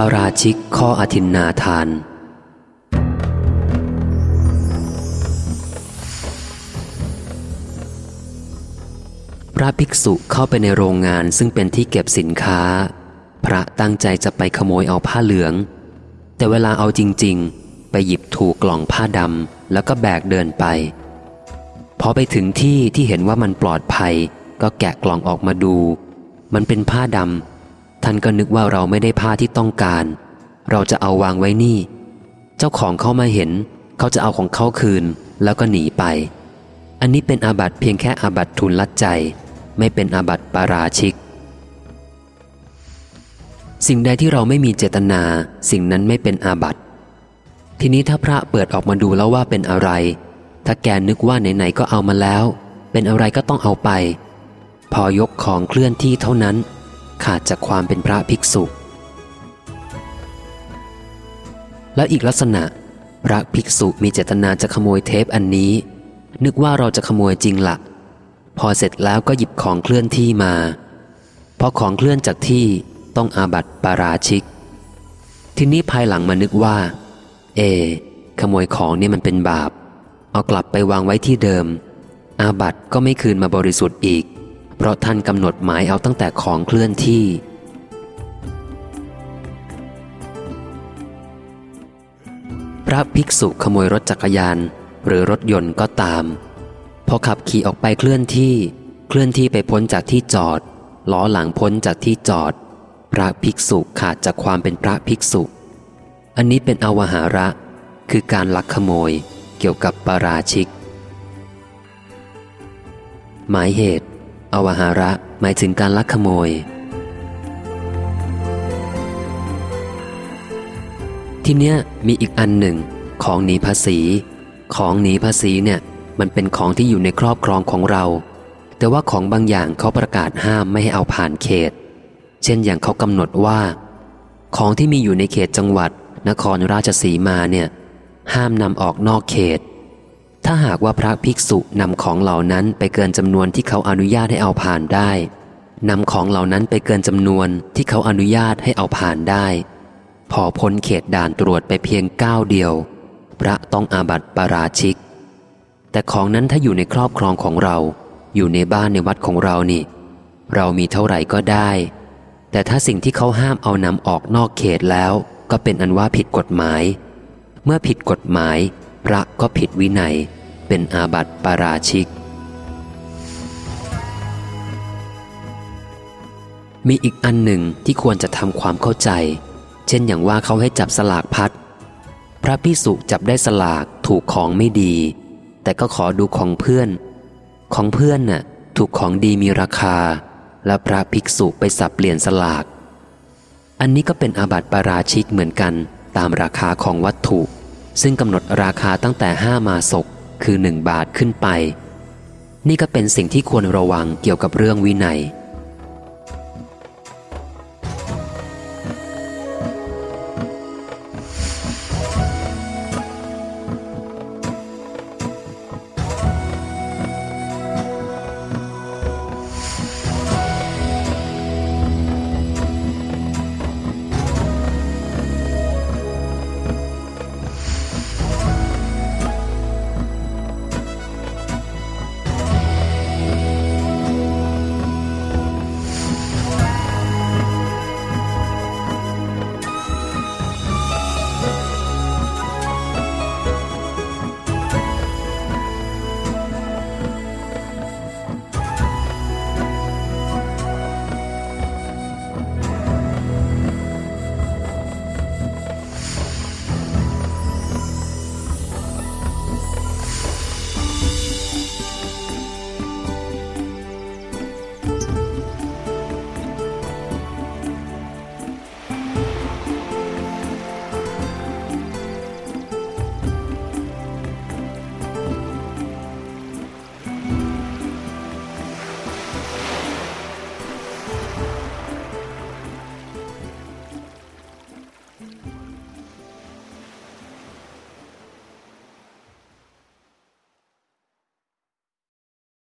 ปาราชิกข้ออธินนาทาน พระภิกษุเข้าไปในโรงงานซึ่งเป็นที่เก็บสินค้า พระตั้งใจจะไปขโมยเอาผ้าเหลือง แต่เวลาเอาจริง ๆ ไปหยิบถูกกล่องผ้าดำแล้วก็แบกเดินไป พอไปถึงที่ที่เห็นว่ามันปลอดภัย ก็แกะกล่องออกมาดู มันเป็นผ้าดำ ท่านก็นึกว่าเราไม่ได้ผ้าที่ต้องการ เราจะเอาวางไว้นี่ เจ้าของเขามาเห็น เขาจะเอาของเขาคืนแล้วก็หนีไป อันนี้เป็นอาบัติเพียงแค่อาบัติทุนลัดใจ ไม่เป็นอาบัติปาราชิก สิ่งใดที่เราไม่มีเจตนา สิ่งนั้นไม่เป็นอาบัติ ทีนี้ถ้าพระเปิดออกมาดูแล้วว่าเป็นอะไร ถ้าแกนึกว่าไหนๆก็เอามาแล้ว เป็นอะไรก็ต้องเอาไป พอยกของเคลื่อนที่เท่านั้น ขาดจากความเป็นพระภิกษุ แล้วอีกลักษณะ พระภิกษุมีเจตนาจะขโมยเทปอันนี้ นึกว่าเราจะขโมยจริงละ่ะพอเสร็จแล้วก็หยิบของเคลื่อนที่มา พอของเคลื่อนจากที่ต้องอาบัติปาราชิก ทีนี้ภายหลังมานึกว่า เอ ขโมยของนี่มันเป็นบาป เอากลับไปวางไว้ที่เดิม อาบัติก็ไม่คืนมาบริสุทธิ์อีก เพราะท่านกำหนดหมายเอาตั้งแต่ของเคลื่อนที่ พระภิกษุขโมยรถจักรยาน หรือรถยนต์ก็ตาม พอขับขี่ออกไปเคลื่อนที่ เคลื่อนที่ไปพ้นจากที่จอด ล้อหลังพ้นจากที่จอด พระภิกษุขาดจากความเป็นพระภิกษุ อันนี้เป็นอวหาระ คือการลักขโมยเกี่ยวกับปาราชิก หมายเหตุ อวหาระหมายถึงการลักขโมย ทีเนี้ยมีอีกอันหนึ่ง ของหนีภาษี ของหนีภาษีเนี่ย มันเป็นของที่อยู่ในครอบครองของเรา แต่ว่าของบางอย่างเขาประกาศห้ามไม่ให้เอาผ่านเขต เช่นอย่างเขากำหนดว่า ของที่มีอยู่ในเขตจังหวัด นครราชสีมาเนี่ย ห้ามนำออกนอกเขต ถ้าหากว่าพระภิกษุนำของเหล่านั้นไปเกินจำนวนที่เขาอนุญาตให้เอาผ่านได้นำของเหล่านั้นไปเกินจำนวนที่เขาอนุญาตให้เอาผ่านได้ พอพ้นเขตด่านตรวจไปเพียงก้าวเดียว พระต้องอาบัติปาราชิก แต่ของนั้นถ้าอยู่ในครอบครองของเรา อยู่ในบ้านในวัดของเรานี่ เรามีเท่าไหร่ก็ได้ แต่ถ้าสิ่งที่เขาห้ามเอานำออกนอกเขตแล้ว ก็เป็นอันว่าผิดกฎหมาย เมื่อผิดกฎหมาย พระก็ผิดวินัย เป็นอาบัติปาราชิก มีอีกอันหนึ่งที่ควรจะทำความเข้าใจ เช่นอย่างว่าเขาให้จับสลากพัด พระพิสุจับได้สลากถูกของไม่ดี แต่ก็ขอดูของเพื่อน ของเพื่อนน่ะถูกของดีมีราคา และพระภิกษุไปสับเปลี่ยนสลาก อันนี้ก็เป็นอาบัติปาราชิกเหมือนกันตามราคาของวัตถุ ซึ่งกำหนดราคาตั้งแต่ห้ามาศกคือหนึ่งบาทขึ้นไป นี่ก็เป็นสิ่งที่ควรระวังเกี่ยวกับเรื่องวินัย